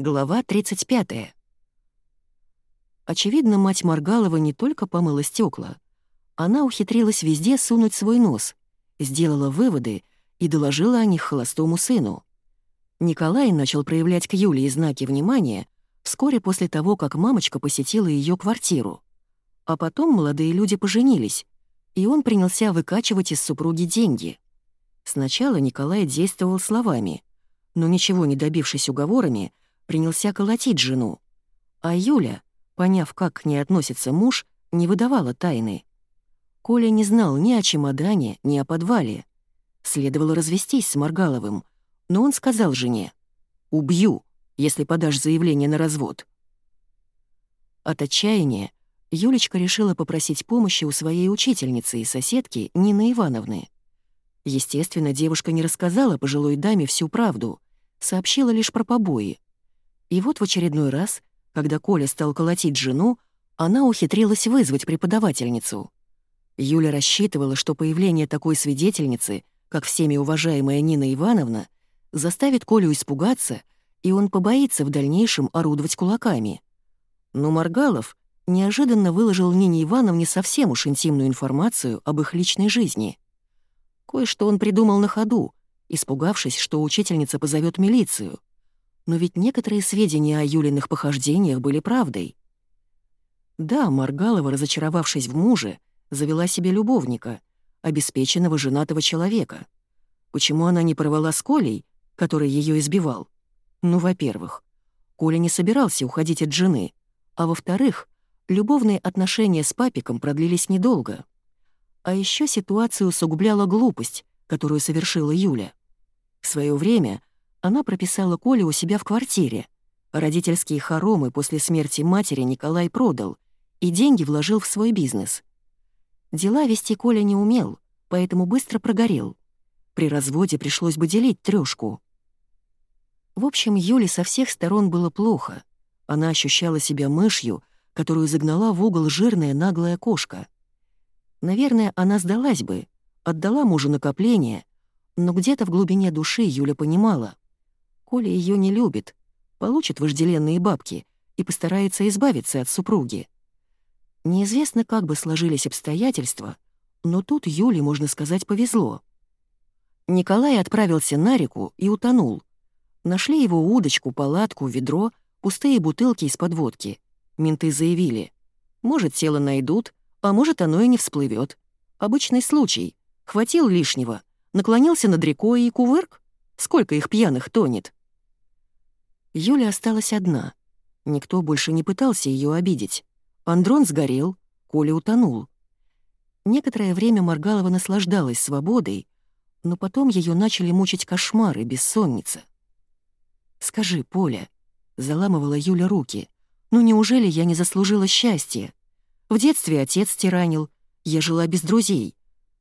Глава 35. Очевидно, мать Маргалова не только помыла стекла, она ухитрилась везде сунуть свой нос, сделала выводы и доложила о них холостому сыну. Николай начал проявлять к Юлии знаки внимания вскоре после того, как мамочка посетила ее квартиру. А потом молодые люди поженились, и он принялся выкачивать из супруги деньги. Сначала Николай действовал словами, но ничего не добившись уговорами, принялся колотить жену. А Юля, поняв, как к ней относится муж, не выдавала тайны. Коля не знал ни о чемодане, ни о подвале. Следовало развестись с Маргаловым, но он сказал жене «Убью, если подашь заявление на развод». От отчаяния Юлечка решила попросить помощи у своей учительницы и соседки Нины Ивановны. Естественно, девушка не рассказала пожилой даме всю правду, сообщила лишь про побои. И вот в очередной раз, когда Коля стал колотить жену, она ухитрилась вызвать преподавательницу. Юля рассчитывала, что появление такой свидетельницы, как всеми уважаемая Нина Ивановна, заставит Колю испугаться, и он побоится в дальнейшем орудовать кулаками. Но Маргалов неожиданно выложил Нине Ивановне совсем уж интимную информацию об их личной жизни. Кое-что он придумал на ходу, испугавшись, что учительница позовет милицию но ведь некоторые сведения о Юлиных похождениях были правдой. Да, Маргалова, разочаровавшись в муже, завела себе любовника, обеспеченного женатого человека. Почему она не порвала с Колей, который ее избивал? Ну, во-первых, Коля не собирался уходить от жены, а во-вторых, любовные отношения с папиком продлились недолго. А еще ситуацию усугубляла глупость, которую совершила Юля. В свое время она прописала Коле у себя в квартире. Родительские хоромы после смерти матери Николай продал и деньги вложил в свой бизнес. Дела вести Коля не умел, поэтому быстро прогорел. При разводе пришлось бы делить трёшку. В общем, Юле со всех сторон было плохо. Она ощущала себя мышью, которую загнала в угол жирная наглая кошка. Наверное, она сдалась бы, отдала мужу накопление, но где-то в глубине души Юля понимала, Коля ее не любит, получит вожделенные бабки и постарается избавиться от супруги. Неизвестно, как бы сложились обстоятельства, но тут Юле, можно сказать, повезло. Николай отправился на реку и утонул. Нашли его удочку, палатку, ведро, пустые бутылки из-под водки. Менты заявили, может, тело найдут, а может, оно и не всплывет. Обычный случай. Хватил лишнего, наклонился над рекой и кувырк. Сколько их пьяных тонет? Юля осталась одна. Никто больше не пытался ее обидеть. Андрон сгорел, Коля утонул. Некоторое время Маргалова наслаждалась свободой, но потом ее начали мучить кошмары, бессонница. «Скажи, Поля», — заламывала Юля руки, «ну неужели я не заслужила счастья? В детстве отец тиранил, я жила без друзей.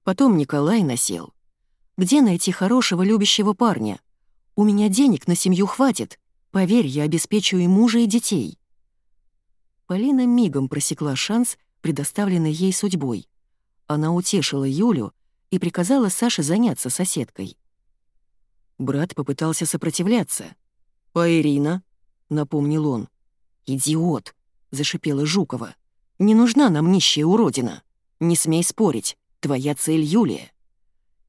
Потом Николай насел. Где найти хорошего любящего парня? У меня денег на семью хватит, Поверь, я обеспечу и мужа, и детей». Полина мигом просекла шанс, предоставленный ей судьбой. Она утешила Юлю и приказала Саше заняться соседкой. Брат попытался сопротивляться. «А Ирина?» — напомнил он. «Идиот!» — зашипела Жукова. «Не нужна нам нищая уродина. Не смей спорить. Твоя цель Юлия».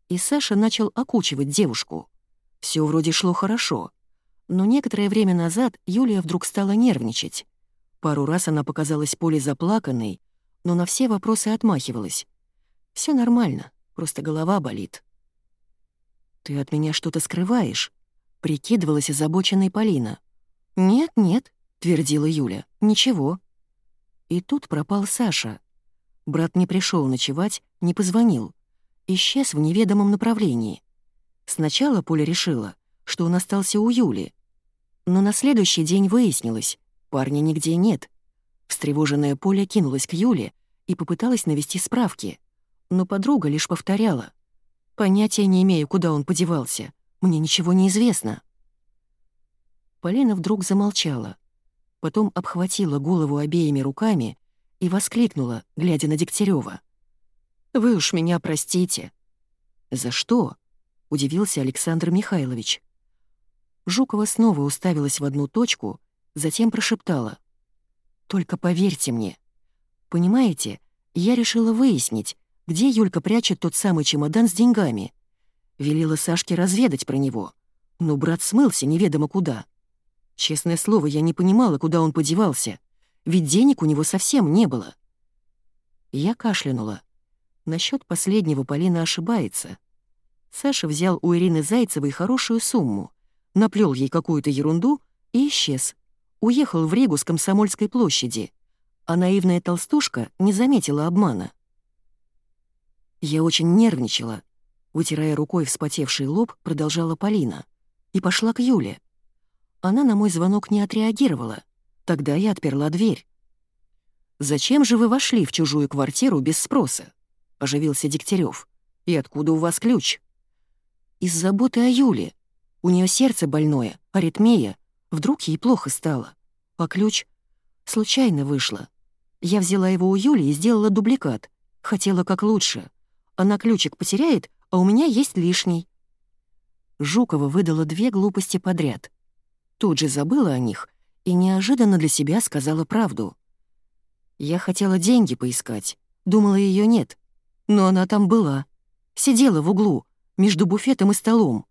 И Саша начал окучивать девушку. Все вроде шло хорошо. Но некоторое время назад Юлия вдруг стала нервничать. Пару раз она показалась Поле заплаканной, но на все вопросы отмахивалась. Все нормально, просто голова болит». «Ты от меня что-то скрываешь?» — прикидывалась озабоченной Полина. «Нет, нет», — твердила Юля, — «ничего». И тут пропал Саша. Брат не пришел ночевать, не позвонил. Исчез в неведомом направлении. Сначала Поля решила, что он остался у Юли, но на следующий день выяснилось, парня нигде нет. Встревоженная Поля кинулась к Юле и попыталась навести справки. Но подруга лишь повторяла. «Понятия не имею, куда он подевался. Мне ничего не известно». Полина вдруг замолчала. Потом обхватила голову обеими руками и воскликнула, глядя на Дегтярёва. «Вы уж меня простите». «За что?» — удивился Александр Михайлович. Жукова снова уставилась в одну точку, затем прошептала. «Только поверьте мне. Понимаете, я решила выяснить, где Юлька прячет тот самый чемодан с деньгами. Велела Сашке разведать про него. Но брат смылся неведомо куда. Честное слово, я не понимала, куда он подевался, ведь денег у него совсем не было. Я кашлянула. Насчет последнего Полина ошибается. Саша взял у Ирины Зайцевой хорошую сумму, наплел ей какую-то ерунду и исчез. Уехал в Ригу с Комсомольской площади, а наивная толстушка не заметила обмана. Я очень нервничала. Вытирая рукой вспотевший лоб, продолжала Полина. И пошла к Юле. Она на мой звонок не отреагировала. Тогда я отперла дверь. «Зачем же вы вошли в чужую квартиру без спроса?» — оживился Дегтярев. «И откуда у вас ключ?» «Из заботы о Юле. У нее сердце больное, аритмия. Вдруг ей плохо стало. А ключ? Случайно вышло. Я взяла его у Юли и сделала дубликат. Хотела как лучше. Она ключик потеряет, а у меня есть лишний». Жукова выдала две глупости подряд. Тут же забыла о них и неожиданно для себя сказала правду. Я хотела деньги поискать, думала, ее нет. Но она там была. Сидела в углу, между буфетом и столом.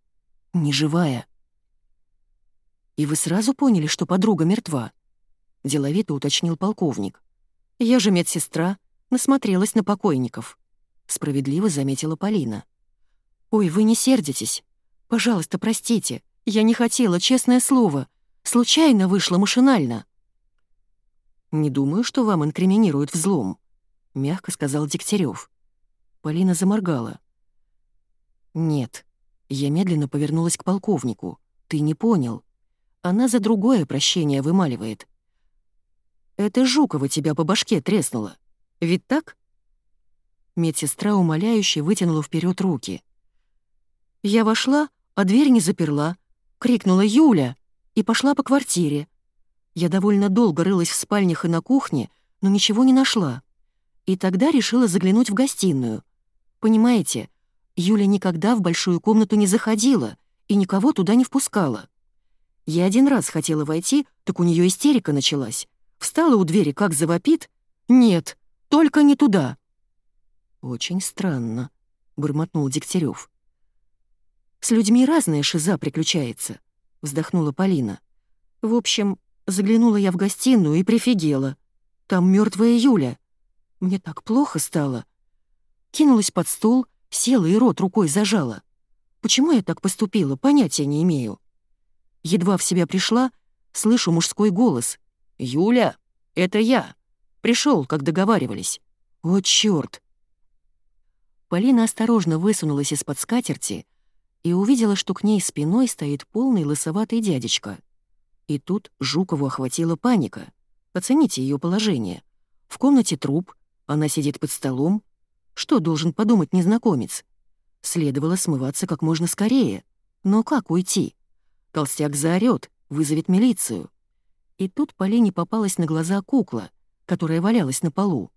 Неживая. «И вы сразу поняли, что подруга мертва?» — деловито уточнил полковник. «Я же медсестра, насмотрелась на покойников», — справедливо заметила Полина. «Ой, вы не сердитесь. Пожалуйста, простите. Я не хотела, честное слово. Случайно вышло машинально». «Не думаю, что вам инкриминируют взлом», — мягко сказал Дегтярев. Полина заморгала. «Нет». Я медленно повернулась к полковнику. «Ты не понял. Она за другое прощение вымаливает. Это Жукова тебя по башке треснула. Ведь так?» Медсестра умоляюще вытянула вперед руки. Я вошла, а дверь не заперла. Крикнула «Юля!» и пошла по квартире. Я довольно долго рылась в спальнях и на кухне, но ничего не нашла. И тогда решила заглянуть в гостиную. Понимаете, Юля никогда в большую комнату не заходила и никого туда не впускала. Я один раз хотела войти, так у нее истерика началась. Встала у двери, как завопит. «Нет, только не туда». «Очень странно», — бормотнул Дегтярев. «С людьми разная шиза приключается», — вздохнула Полина. «В общем, Заглянула я в гостиную и прифигела. Там мертвая Юля. Мне так плохо стало. Кинулась под стол, села и рот рукой зажала. Почему я так поступила, понятия не имею. Едва в себя пришла, слышу мужской голос. «Юля, это я. Пришел, как договаривались». «О, чёрт!» Полина осторожно высунулась из-под скатерти и увидела, что к ней спиной стоит полный лысоватый дядечка. И тут Жукову охватила паника. Оцените ее положение. В комнате труп, она сидит под столом. Что должен подумать незнакомец? Следовало смываться как можно скорее. Но как уйти? Толстяк заорёт, вызовет милицию. И тут Полине попалась на глаза кукла, которая валялась на полу.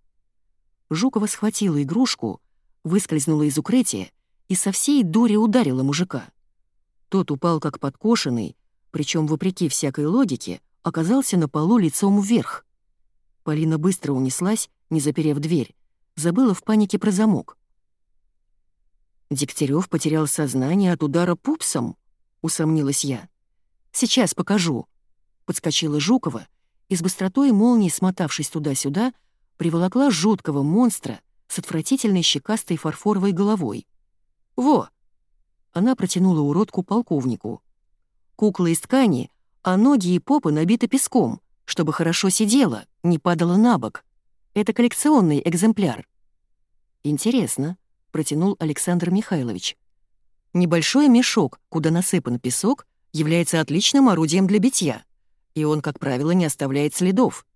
Жукова схватила игрушку, выскользнула из укрытия и со всей дури ударила мужика. Тот упал как подкошенный, причем, вопреки всякой логике, оказался на полу лицом вверх. Полина быстро унеслась, не заперев дверь, забыла в панике про замок. Дегтярев потерял сознание от удара пупсом, усомнилась я. «Сейчас покажу», — подскочила Жукова и с быстротой молнии, смотавшись туда-сюда, приволокла жуткого монстра с отвратительной щекастой фарфоровой головой. «Во!» Она протянула уродку полковнику. Кукла из ткани, а ноги и попы набиты песком, чтобы хорошо сидела, не падала на бок. Это коллекционный экземпляр. «Интересно», — протянул Александр Михайлович. «Небольшой мешок, куда насыпан песок, является отличным орудием для битья, и он, как правило, не оставляет следов.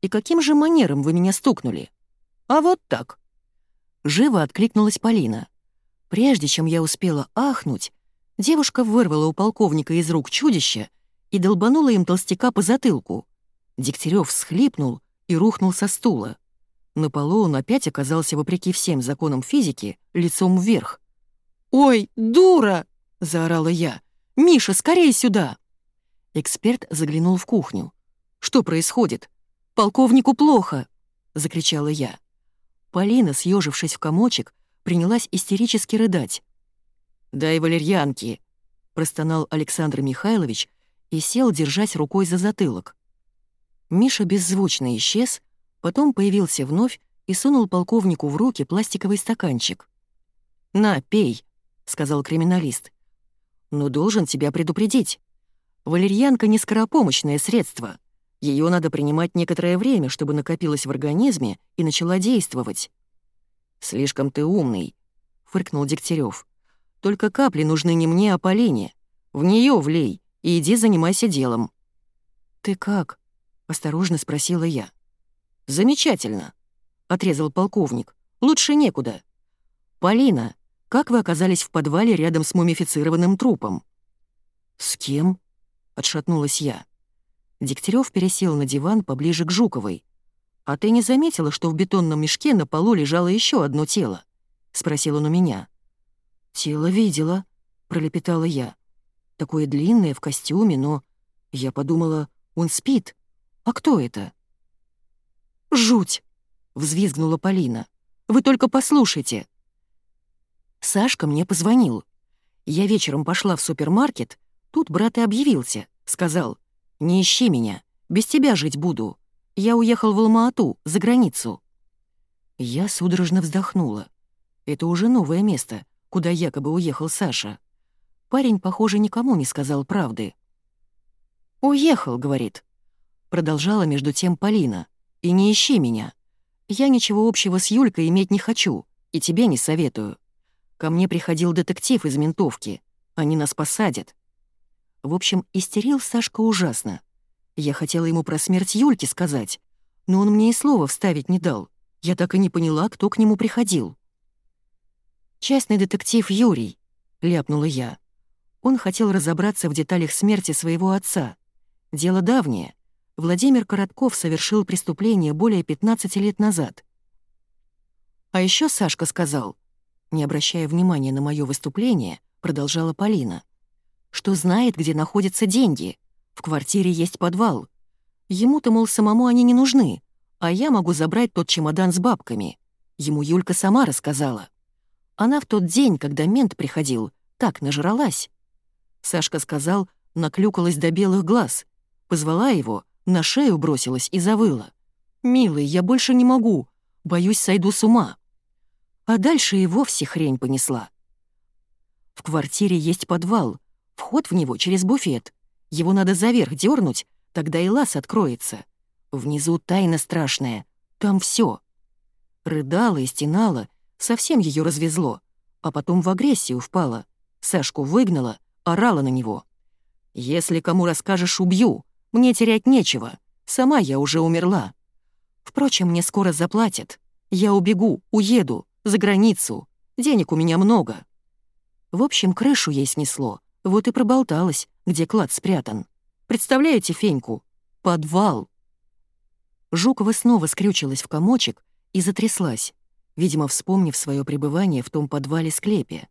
И каким же манером вы меня стукнули? А вот так». Живо откликнулась Полина. Прежде чем я успела ахнуть, Девушка вырвала у полковника из рук чудища и долбанула им толстяка по затылку. Дегтярев всхлипнул и рухнул со стула. На полу он опять оказался, вопреки всем законам физики, лицом вверх. «Ой, дура!» — заорала я. «Миша, скорее сюда!» Эксперт заглянул в кухню. «Что происходит? Полковнику плохо!» — закричала я. Полина, съежившись в комочек, принялась истерически рыдать. «Дай валерьянки!» — простонал Александр Михайлович и сел, держась рукой за затылок. Миша беззвучно исчез, потом появился вновь и сунул полковнику в руки пластиковый стаканчик. «На, пей», — сказал криминалист. «Но должен тебя предупредить. Валерьянка — не скоропомощное средство. Ее надо принимать некоторое время, чтобы накопилось в организме и начала действовать». «Слишком ты умный», — фыркнул Дегтярев. «Только капли нужны не мне, а Полине. В нее влей и иди занимайся делом». «Ты как?» — осторожно спросила я. «Замечательно», — отрезал полковник. «Лучше некуда. Полина, как вы оказались в подвале рядом с мумифицированным трупом?» «С кем?» — отшатнулась я. Дегтярев пересел на диван поближе к Жуковой. «А ты не заметила, что в бетонном мешке на полу лежало еще одно тело?» — спросил он у меня. «Тело видела», — пролепетала я. «Такое длинное, в костюме, но...» Я подумала, он спит. А кто это? «Жуть!» — взвизгнула Полина. «Вы только послушайте!» Сашка мне позвонил. Я вечером пошла в супермаркет, тут брат и объявился. Сказал, «Не ищи меня, без тебя жить буду. Я уехал в Алма-Ату, за границу». Я судорожно вздохнула. Это уже новое место, куда якобы уехал Саша. Парень, похоже, никому не сказал правды. «Уехал», — говорит. Продолжала между тем Полина. «И не ищи меня. Я ничего общего с Юлькой иметь не хочу, и тебе не советую. Ко мне приходил детектив из ментовки. Они нас посадят». В общем, истерил Сашка ужасно. Я хотела ему про смерть Юльки сказать, но он мне и слова вставить не дал. Я так и не поняла, кто к нему приходил. «Частный детектив Юрий», — ляпнула я. Он хотел разобраться в деталях смерти своего отца. Дело давнее. Владимир Коротков совершил преступление более 15 лет назад. А еще Сашка сказал, не обращая внимания на мое выступление, продолжала Полина, что знает, где находятся деньги. В квартире есть подвал. Ему-то, мол, самому они не нужны, а я могу забрать тот чемодан с бабками. Ему Юлька сама рассказала. Она в тот день, когда мент приходил, так нажралась. Сашка сказал, наклюкалась до белых глаз, Позвала его, на шею бросилась и завыла. «Милый, я больше не могу. Боюсь, сойду с ума». А дальше и вовсе хрень понесла. В квартире есть подвал, вход в него через буфет. Его надо заверх дернуть, тогда и лаз откроется. Внизу тайна страшная, там все. Рыдала и стенала, совсем ее развезло, а потом в агрессию впала. Сашку выгнала, орала на него. «Если кому расскажешь, убью. Мне терять нечего. Сама я уже умерла. Впрочем, мне скоро заплатят. Я убегу, уеду, за границу. Денег у меня много. В общем, крышу ей снесло. Вот и проболталась, где клад спрятан. Представляете Феньку? Подвал. Жукова снова скрючилась в комочек и затряслась, видимо, вспомнив свое пребывание в том подвале-склепе.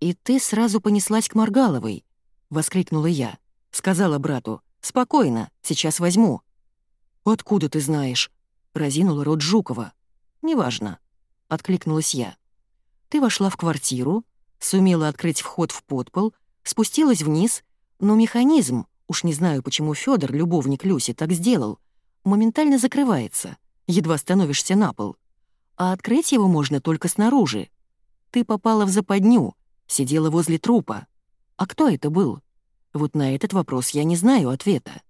«И ты сразу понеслась к Маргаловой», — воскликнула я. Сказала брату, «Спокойно, сейчас возьму». «Откуда ты знаешь?» — разинула рот Жукова. «Неважно», — откликнулась я. «Ты вошла в квартиру, сумела открыть вход в подпол, спустилась вниз, но механизм, уж не знаю, почему Федор, любовник Люси, так сделал, моментально закрывается, едва становишься на пол. А открыть его можно только снаружи. Ты попала в западню, сидела возле трупа. А кто это был?» Вот на этот вопрос я не знаю ответа.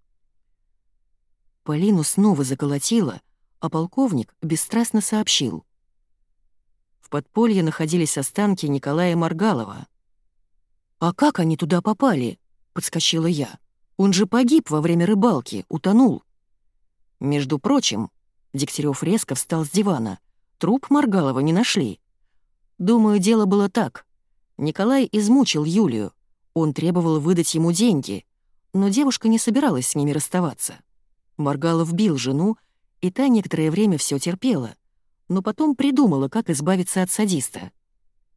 Полину снова заколотило, а полковник бесстрастно сообщил. В подполье находились останки Николая Маргалова. «А как они туда попали?» — подскочила я. «Он же погиб во время рыбалки, утонул». Между прочим, Дегтярев резко встал с дивана. Труп Маргалова не нашли. Думаю, дело было так. Николай измучил Юлию, он требовал выдать ему деньги, но девушка не собиралась с ними расставаться. Маргалов бил жену, и та некоторое время все терпела, но потом придумала, как избавиться от садиста.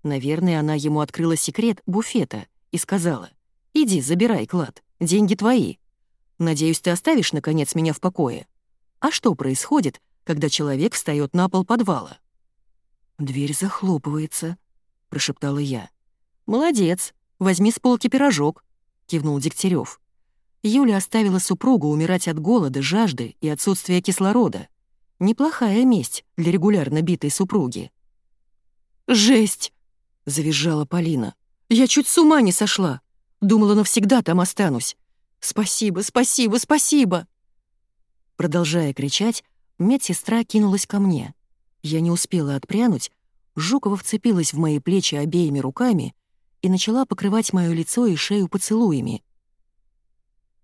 Наверное, она ему открыла секрет буфета и сказала, «Иди, забирай клад, деньги твои. Надеюсь, ты оставишь, наконец, меня в покое. А что происходит, когда человек встает на пол подвала?» «Дверь захлопывается», — прошептала я. «Молодец, возьми с полки пирожок», — кивнул Дегтярев. Юля оставила супругу умирать от голода, жажды и отсутствия кислорода. Неплохая месть для регулярно битой супруги. «Жесть!» — завизжала Полина. «Я чуть с ума не сошла. Думала, навсегда там останусь. Спасибо, спасибо, спасибо!» Продолжая кричать, медсестра кинулась ко мне. Я не успела отпрянуть, Жукова вцепилась в мои плечи обеими руками и начала покрывать моё лицо и шею поцелуями.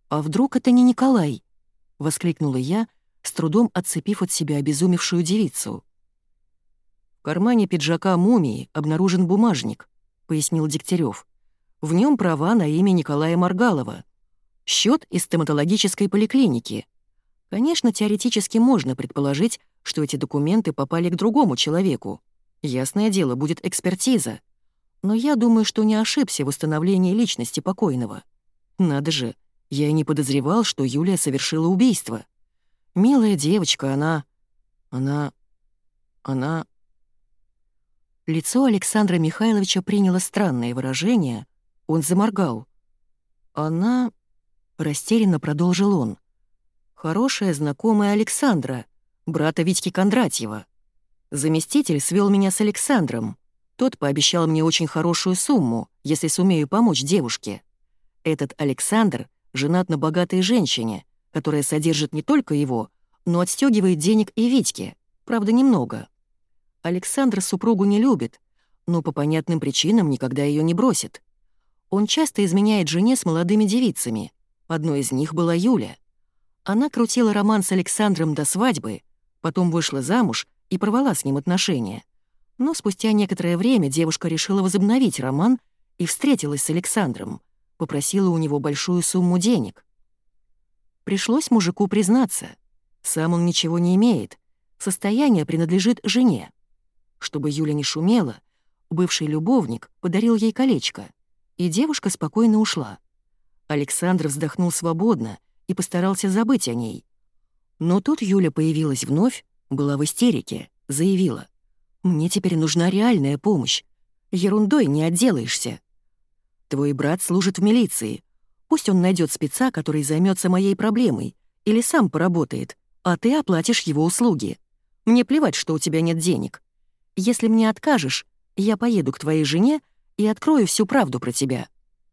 «А вдруг это не Николай?» — воскликнула я, с трудом отцепив от себя обезумевшую девицу. «В кармане пиджака мумии обнаружен бумажник», — пояснил Дегтярев. «В нем права на имя Николая Маргалова. Счет из стоматологической поликлиники. Конечно, теоретически можно предположить, что эти документы попали к другому человеку. Ясное дело, будет экспертиза. Но я думаю, что не ошибся в установлении личности покойного. Надо же, я и не подозревал, что Юлия совершила убийство. Милая девочка, она... Она... Она... Лицо Александра Михайловича приняло странное выражение. Он заморгал. «Она...» — растерянно продолжил он. «Хорошая знакомая Александра, брата Витьки Кондратьева. Заместитель свел меня с Александром. Тот пообещал мне очень хорошую сумму, если сумею помочь девушке. Этот Александр женат на богатой женщине, которая содержит не только его, но отстегивает денег и Витьке, правда, немного. Александр супругу не любит, но по понятным причинам никогда ее не бросит. Он часто изменяет жене с молодыми девицами. Одной из них была Юля. Она крутила роман с Александром до свадьбы, потом вышла замуж и порвала с ним отношения. Но спустя некоторое время девушка решила возобновить роман и встретилась с Александром, попросила у него большую сумму денег. Пришлось мужику признаться. Сам он ничего не имеет, состояние принадлежит жене. Чтобы Юля не шумела, бывший любовник подарил ей колечко, и девушка спокойно ушла. Александр вздохнул свободно и постарался забыть о ней. Но тут Юля появилась вновь, была в истерике, заявила. «Мне теперь нужна реальная помощь. Ерундой не отделаешься. Твой брат служит в милиции. Пусть он найдет спеца, который займется моей проблемой, или сам поработает, а ты оплатишь его услуги. Мне плевать, что у тебя нет денег. Если мне откажешь, я поеду к твоей жене и открою всю правду про тебя.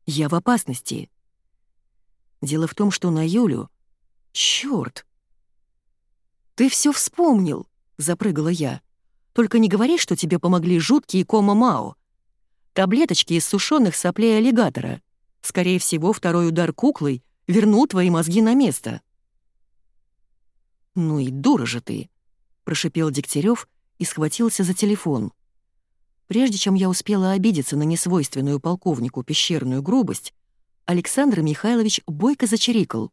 Я в опасности. Дело в том, что на Юлю... Чёрт! Ты всё вспомнил, запрыгала я. Только не говори, что тебе помогли жуткие кома-мао. Таблеточки из сушёных соплей аллигатора. Скорее всего, второй удар куклой вернул твои мозги на место. «Ну и дура же ты!» — прошипел Дегтярев и схватился за телефон. Прежде чем я успела обидеться на несвойственную полковнику пещерную грубость, Александр Михайлович бойко зачирикал.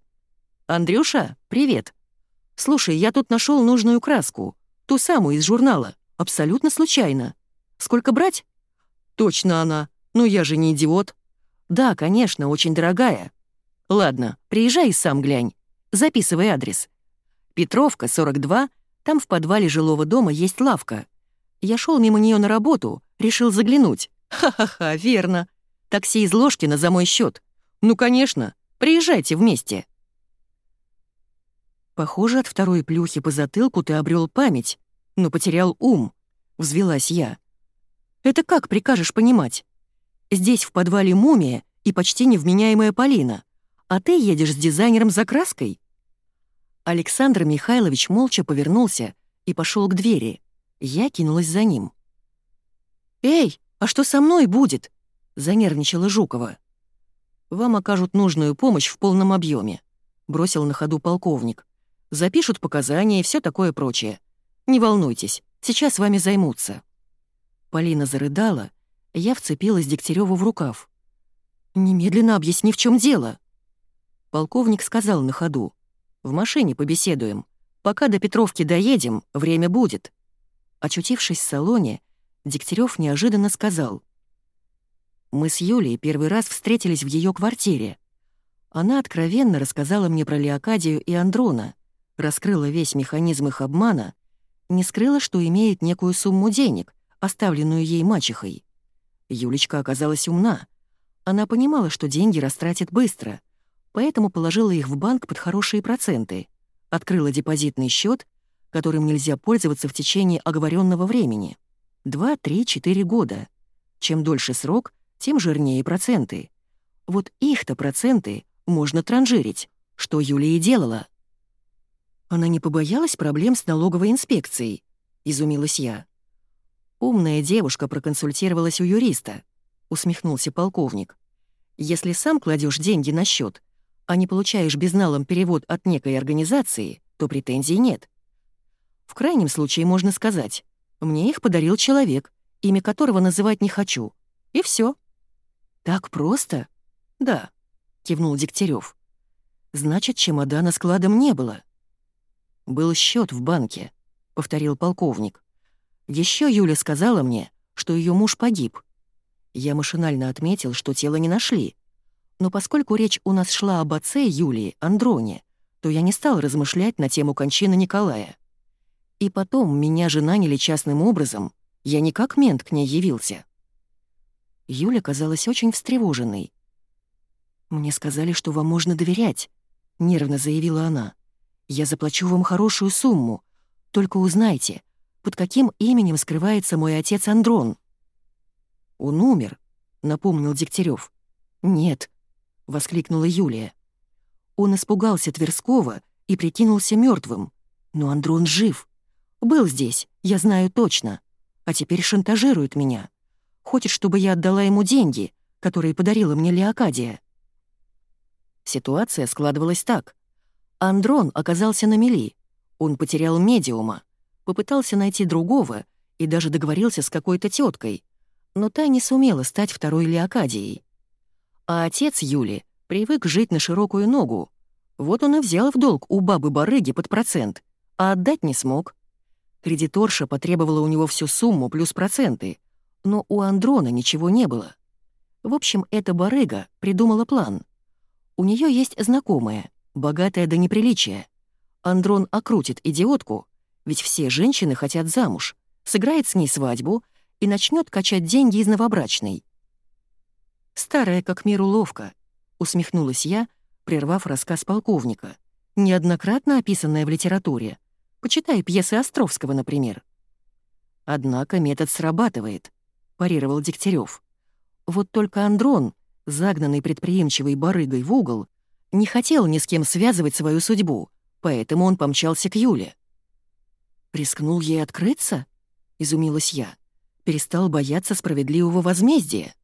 «Андрюша, привет! Слушай, я тут нашел нужную краску, ту самую из журнала, абсолютно случайно. Сколько брать?» «Точно она, но я же не идиот». «Да, конечно, очень дорогая». «Ладно, приезжай и сам глянь. Записывай адрес. Петровка, 42, там в подвале жилого дома есть лавка. Я шел мимо нее на работу, решил заглянуть. Ха-ха-ха, верно. Такси из Ложкина за мой счет. Ну, конечно, приезжайте вместе. Похоже, от второй плюхи по затылку ты обрел память, но потерял ум, взвелась я. Это как прикажешь понимать? Здесь в подвале мумия и почти невменяемая Полина, а ты едешь с дизайнером за краской? Александр Михайлович молча повернулся и пошел к двери. Я кинулась за ним. «Эй, а что со мной будет?» — занервничала Жукова. «Вам окажут нужную помощь в полном объеме», — бросил на ходу полковник. «Запишут показания и все такое прочее. Не волнуйтесь, сейчас вами займутся». Полина зарыдала, я вцепилась Дегтяреву в рукав. «Немедленно объясни, в чем дело». Полковник сказал на ходу. В машине побеседуем. Пока до Петровки доедем, время будет». Очутившись в салоне, Дегтярев неожиданно сказал. «Мы с Юлей первый раз встретились в ее квартире. Она откровенно рассказала мне про Леокадию и Андрона, раскрыла весь механизм их обмана, не скрыла, что имеет некую сумму денег, оставленную ей мачехой. Юлечка оказалась умна. Она понимала, что деньги растратит быстро, поэтому положила их в банк под хорошие проценты, открыла депозитный счет, которым нельзя пользоваться в течение оговоренного времени. Два, три, четыре года. Чем дольше срок, тем жирнее проценты. Вот их-то проценты можно транжирить, что Юлия и делала. Она не побоялась проблем с налоговой инспекцией, изумилась я. Умная девушка проконсультировалась у юриста, усмехнулся полковник. Если сам кладешь деньги на счет, а не получаешь безналом перевод от некой организации, то претензий нет. В крайнем случае можно сказать, мне их подарил человек, имя которого называть не хочу. И все. Так просто? Да, кивнул Дегтярев. Значит, чемодана складом не было. Был счет в банке, повторил полковник. Еще Юля сказала мне, что ее муж погиб. Я машинально отметил, что тело не нашли. Но поскольку речь у нас шла об отце Юлии, Андроне, то я не стал размышлять на тему кончины Николая. И потом меня же наняли частным образом, я не как мент к ней явился. Юля казалась очень встревоженной. «Мне сказали, что вам можно доверять», — нервно заявила она. «Я заплачу вам хорошую сумму. Только узнайте, под каким именем скрывается мой отец Андрон». «Он умер», — напомнил Дегтярев. «Нет», — воскликнула Юлия. Он испугался Тверского и прикинулся мертвым. Но Андрон жив. Был здесь, я знаю точно. А теперь шантажирует меня. Хочет, чтобы я отдала ему деньги, которые подарила мне Леокадия. Ситуация складывалась так. Андрон оказался на мели. Он потерял медиума, попытался найти другого и даже договорился с какой-то теткой, но та не сумела стать второй Леокадией. А отец Юли привык жить на широкую ногу. Вот он и взял в долг у бабы-барыги под процент, а отдать не смог. Кредиторша потребовала у него всю сумму плюс проценты, но у Андрона ничего не было. В общем, эта барыга придумала план. У нее есть знакомая, богатая до неприличия. Андрон окрутит идиотку, ведь все женщины хотят замуж, сыграет с ней свадьбу и начнет качать деньги из новобрачной. «Старая как мир уловка», — усмехнулась я, прервав рассказ полковника, неоднократно описанная в литературе. Почитай пьесы Островского, например. Однако метод срабатывает, парировал Дегтярев. Вот только Андрон, загнанный предприимчивой барыгой в угол, не хотел ни с кем связывать свою судьбу, поэтому он помчался к Юле. «Рискнул ей открыться?» — изумилась я. «Перестал бояться справедливого возмездия?»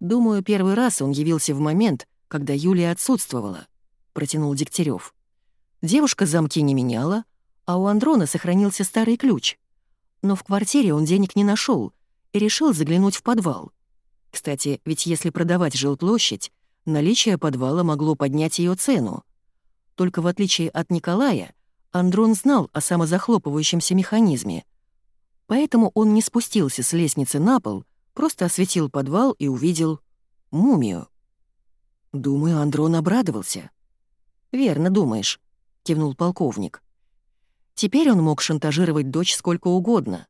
«Думаю, первый раз он явился в момент, когда Юлия отсутствовала», — протянул Дегтярев. Девушка замки не меняла, а у Андрона сохранился старый ключ. Но в квартире он денег не нашел и решил заглянуть в подвал. Кстати, ведь если продавать жилплощадь, наличие подвала могло поднять ее цену. Только в отличие от Николая, Андрон знал о самозахлопывающемся механизме. Поэтому он не спустился с лестницы на пол, просто осветил подвал и увидел мумию. Думаю, Андрон обрадовался. «Верно думаешь», — кивнул полковник. Теперь он мог шантажировать дочь сколько угодно,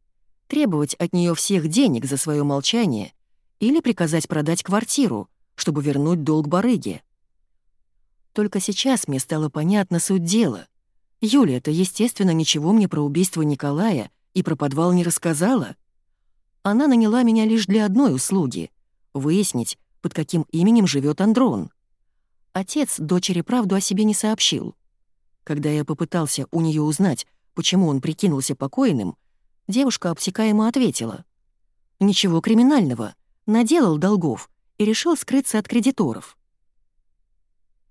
требовать от нее всех денег за свое молчание или приказать продать квартиру, чтобы вернуть долг барыге. Только сейчас мне стало понятно суть дела. Юлия-то, естественно, ничего мне про убийство Николая и про подвал не рассказала. Она наняла меня лишь для одной услуги — выяснить, под каким именем живет Андрон. Отец дочери правду о себе не сообщил. Когда я попытался у нее узнать, почему он прикинулся покойным, девушка обтекаемо ответила. «Ничего криминального. Наделал долгов и решил скрыться от кредиторов».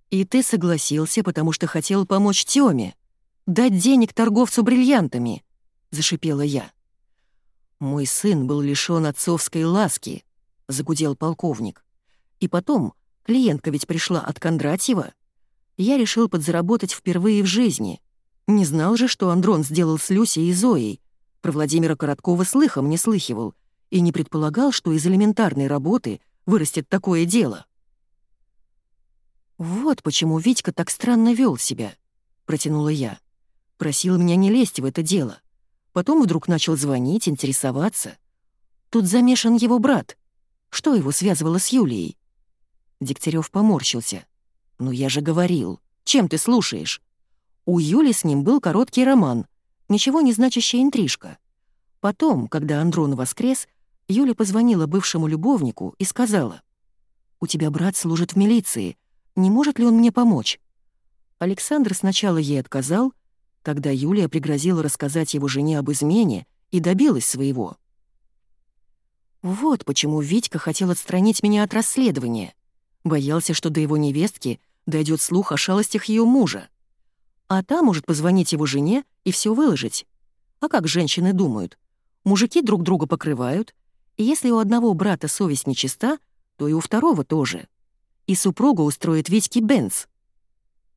«И ты согласился, потому что хотел помочь Тёме, дать денег торговцу бриллиантами», — зашипела я. «Мой сын был лишён отцовской ласки», — загудел полковник. «И потом, клиентка ведь пришла от Кондратьева. Я решил подзаработать впервые в жизни. Не знал же, что Андрон сделал с Люсей и Зоей. Про Владимира Короткова слыхом не слыхивал и не предполагал, что из элементарной работы вырастет такое дело. «Вот почему Витька так странно вел себя», — протянула я. Просил меня не лезть в это дело. Потом вдруг начал звонить, интересоваться. Тут замешан его брат. Что его связывало с Юлией? Дегтярев поморщился. «Ну я же говорил. Чем ты слушаешь?» У Юли с ним был короткий роман, ничего не значащая интрижка. Потом, когда Андрон воскрес, Юля позвонила бывшему любовнику и сказала, «У тебя брат служит в милиции, не может ли он мне помочь?» Александр сначала ей отказал, тогда Юлия пригрозила рассказать его жене об измене и добилась своего. Вот почему Витька хотел отстранить меня от расследования. Боялся, что до его невестки дойдет слух о шалостях ее мужа. А та может позвонить его жене и все выложить. А как женщины думают? Мужики друг друга покрывают, и если у одного брата совесть нечиста, то и у второго тоже. И супруга устроит Витьке Бенц.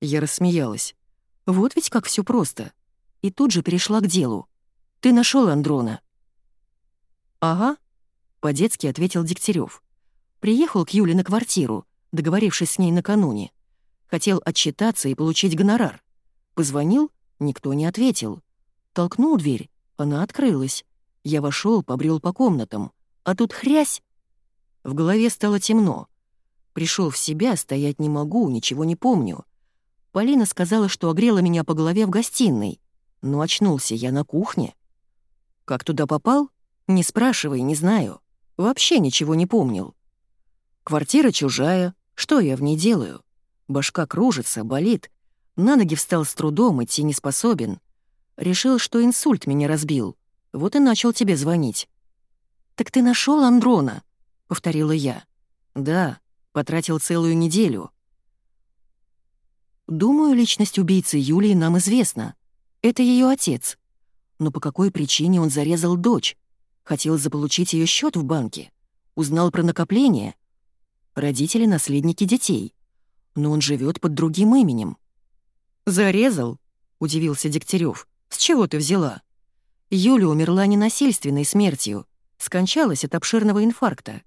Я рассмеялась. Вот ведь как все просто. И тут же перешла к делу. Ты нашел Андрона? Ага, по-детски ответил Дегтярев. Приехал к Юле на квартиру, договорившись с ней накануне. Хотел отчитаться и получить гонорар. Позвонил, никто не ответил. Толкнул дверь, она открылась. Я вошел, побрел по комнатам. А тут хрясь! В голове стало темно. Пришел в себя, стоять не могу, ничего не помню. Полина сказала, что огрела меня по голове в гостиной. Но очнулся я на кухне. Как туда попал? Не спрашивай, не знаю. Вообще ничего не помнил. Квартира чужая, что я в ней делаю? Башка кружится, болит. На ноги встал с трудом, идти не способен. Решил, что инсульт меня разбил. Вот и начал тебе звонить. «Так ты нашел Андрона?» — повторила я. «Да, потратил целую неделю». Думаю, личность убийцы Юлии нам известна. Это ее отец. Но по какой причине он зарезал дочь? Хотел заполучить ее счет в банке? Узнал про накопление? Родители — наследники детей. Но он живет под другим именем. «Зарезал?» — удивился Дегтярев. «С чего ты взяла?» Юля умерла ненасильственной смертью, скончалась от обширного инфаркта.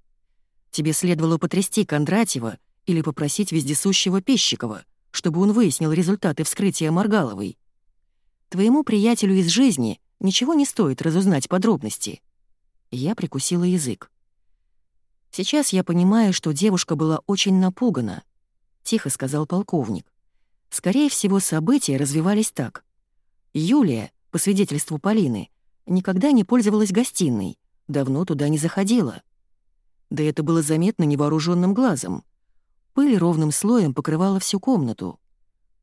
Тебе следовало потрясти Кондратьева или попросить вездесущего Пещикова, чтобы он выяснил результаты вскрытия Маргаловой. Твоему приятелю из жизни ничего не стоит разузнать подробности. Я прикусила язык. Сейчас я понимаю, что девушка была очень напугана, — тихо сказал полковник. Скорее всего, события развивались так. Юлия, по свидетельству Полины, никогда не пользовалась гостиной, давно туда не заходила. Да это было заметно невооруженным глазом. Пыль ровным слоем покрывала всю комнату.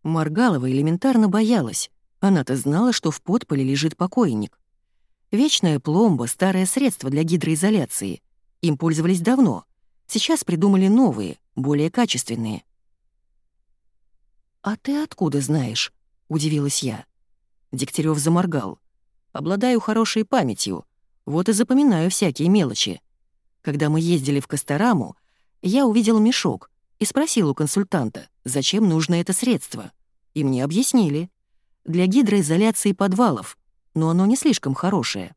Маргалова элементарно боялась. Она-то знала, что в подполе лежит покойник. Вечная пломба — старое средство для гидроизоляции. Им пользовались давно. Сейчас придумали новые, более качественные. «А ты откуда знаешь?» — удивилась я. Дегтярев заморгал. «Обладаю хорошей памятью, вот и запоминаю всякие мелочи. Когда мы ездили в Костараму, я увидел мешок и спросил у консультанта, зачем нужно это средство. И мне объяснили. Для гидроизоляции подвалов, но оно не слишком хорошее.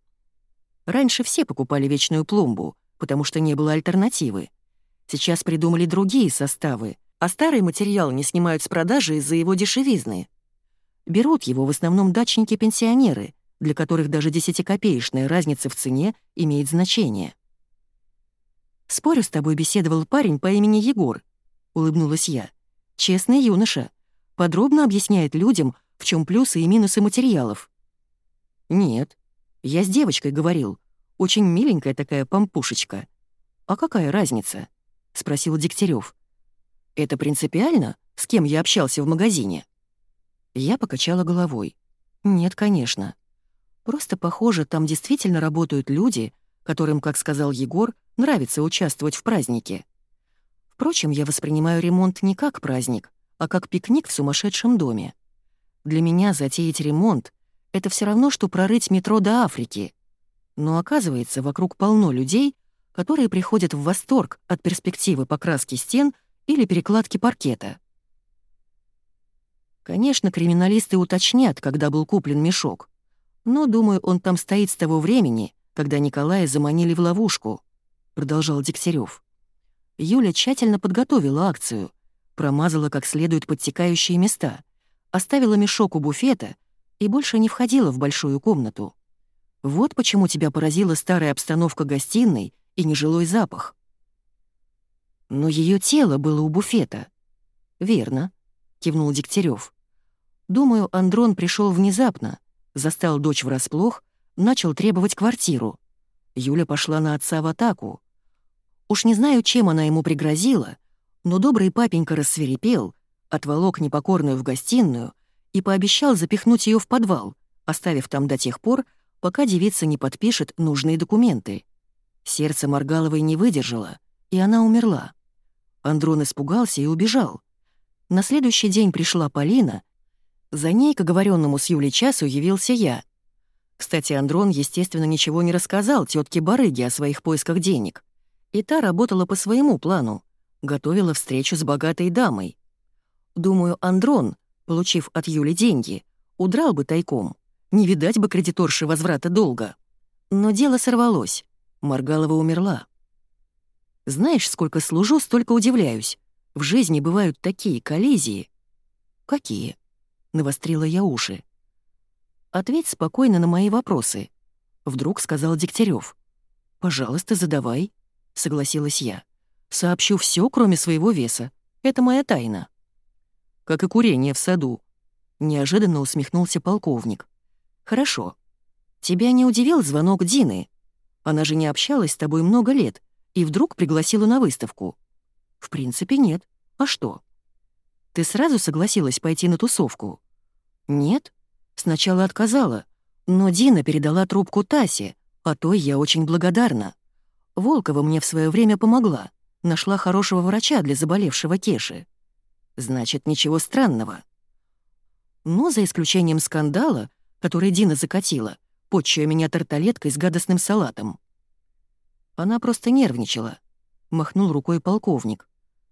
Раньше все покупали вечную пломбу, потому что не было альтернативы. Сейчас придумали другие составы, а старый материал не снимают с продажи из-за его дешевизны. Берут его в основном дачники-пенсионеры, для которых даже десятикопеечная разница в цене имеет значение. «Спорю, с тобой беседовал парень по имени Егор», — улыбнулась я. «Честный юноша. Подробно объясняет людям, в чем плюсы и минусы материалов». «Нет. Я с девочкой говорил. Очень миленькая такая помпушечка. А какая разница?» — спросил Дегтярев. Это принципиально, с кем я общался в магазине?» Я покачала головой. «Нет, конечно. Просто, похоже, там действительно работают люди, которым, как сказал Егор, нравится участвовать в празднике. Впрочем, я воспринимаю ремонт не как праздник, а как пикник в сумасшедшем доме. Для меня затеять ремонт — это все равно, что прорыть метро до Африки. Но оказывается, вокруг полно людей, которые приходят в восторг от перспективы покраски стен или перекладки паркета. Конечно, криминалисты уточнят, когда был куплен мешок, но, думаю, он там стоит с того времени, когда Николая заманили в ловушку, продолжал Дегтярев. Юля тщательно подготовила акцию, промазала как следует подтекающие места, оставила мешок у буфета и больше не входила в большую комнату. Вот почему тебя поразила старая обстановка гостиной и нежилой запах. Но ее тело было у буфета. «Верно», — кивнул Дегтярев. «Думаю, Андрон пришел внезапно, застал дочь врасплох, начал требовать квартиру. Юля пошла на отца в атаку. Уж не знаю, чем она ему пригрозила, но добрый папенька рассверепел, отволок непокорную в гостиную и пообещал запихнуть ее в подвал, оставив там до тех пор, пока девица не подпишет нужные документы. Сердце Маргаловой не выдержало, и она умерла. Андрон испугался и убежал. На следующий день пришла Полина. За ней, к оговоренному с Юлей часу, явился я. Кстати, Андрон, естественно, ничего не рассказал тетке Барыге о своих поисках денег. И та работала по своему плану, готовила встречу с богатой дамой. Думаю, Андрон, получив от Юли деньги, удрал бы тайком, не видать бы кредиторши возврата долга. Но дело сорвалось. Маргалова умерла. Знаешь, сколько служу, столько удивляюсь. В жизни бывают такие коллизии. Какие? Навострила я уши. Ответь спокойно на мои вопросы. Вдруг сказал Дегтярев. Пожалуйста, задавай, согласилась я. Сообщу все, кроме своего веса. Это моя тайна. Как и курение в саду. Неожиданно усмехнулся полковник. Хорошо. Тебя не удивил звонок Дины? Она же не общалась с тобой много лет и вдруг пригласила на выставку. В принципе, нет. А что? Ты сразу согласилась пойти на тусовку? Нет. Сначала отказала, но Дина передала трубку Тасе, а той я очень благодарна. Волкова мне в свое время помогла, нашла хорошего врача для заболевшего Кеши. Значит, ничего странного. Но за исключением скандала, который Дина закатила, почуя меня тарталеткой с гадостным салатом. Она просто нервничала. Махнул рукой полковник.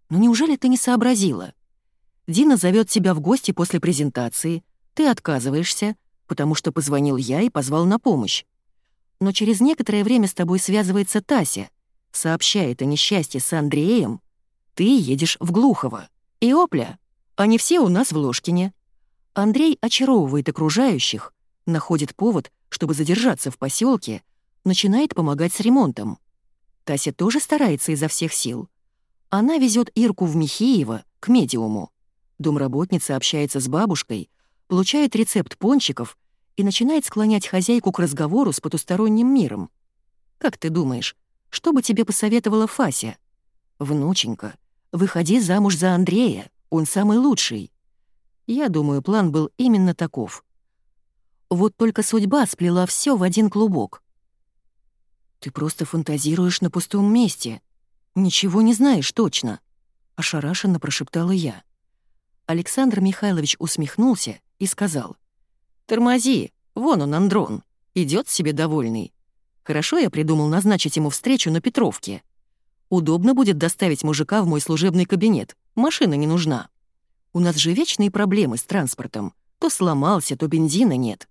«Но неужели ты не сообразила? Дина зовет тебя в гости после презентации, ты отказываешься, потому что позвонил я и позвал на помощь. Но через некоторое время с тобой связывается Тася, сообщает о несчастье с Андреем. Ты едешь в Глухово. И опля, они все у нас в Ложкине. Андрей очаровывает окружающих, находит повод, чтобы задержаться в поселке, начинает помогать с ремонтом. Тася тоже старается изо всех сил. Она везет Ирку в Михеево, к медиуму. Домработница общается с бабушкой, получает рецепт пончиков и начинает склонять хозяйку к разговору с потусторонним миром. Как ты думаешь, что бы тебе посоветовала Фася? Внученька, выходи замуж за Андрея, он самый лучший. Я думаю, план был именно таков. Вот только судьба сплела все в один клубок. «Ты просто фантазируешь на пустом месте. Ничего не знаешь точно», — ошарашенно прошептала я. Александр Михайлович усмехнулся и сказал. «Тормози, вон он, Андрон, идет себе довольный. Хорошо я придумал назначить ему встречу на Петровке. Удобно будет доставить мужика в мой служебный кабинет, машина не нужна. У нас же вечные проблемы с транспортом. То сломался, то бензина нет.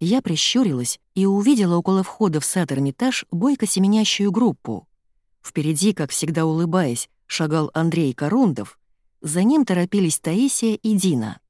Я прищурилась и увидела около входа в сад Эрмитаж бойко семенящую группу. Впереди, как всегда улыбаясь, шагал Андрей Корундов, за ним торопились Таисия и Дина.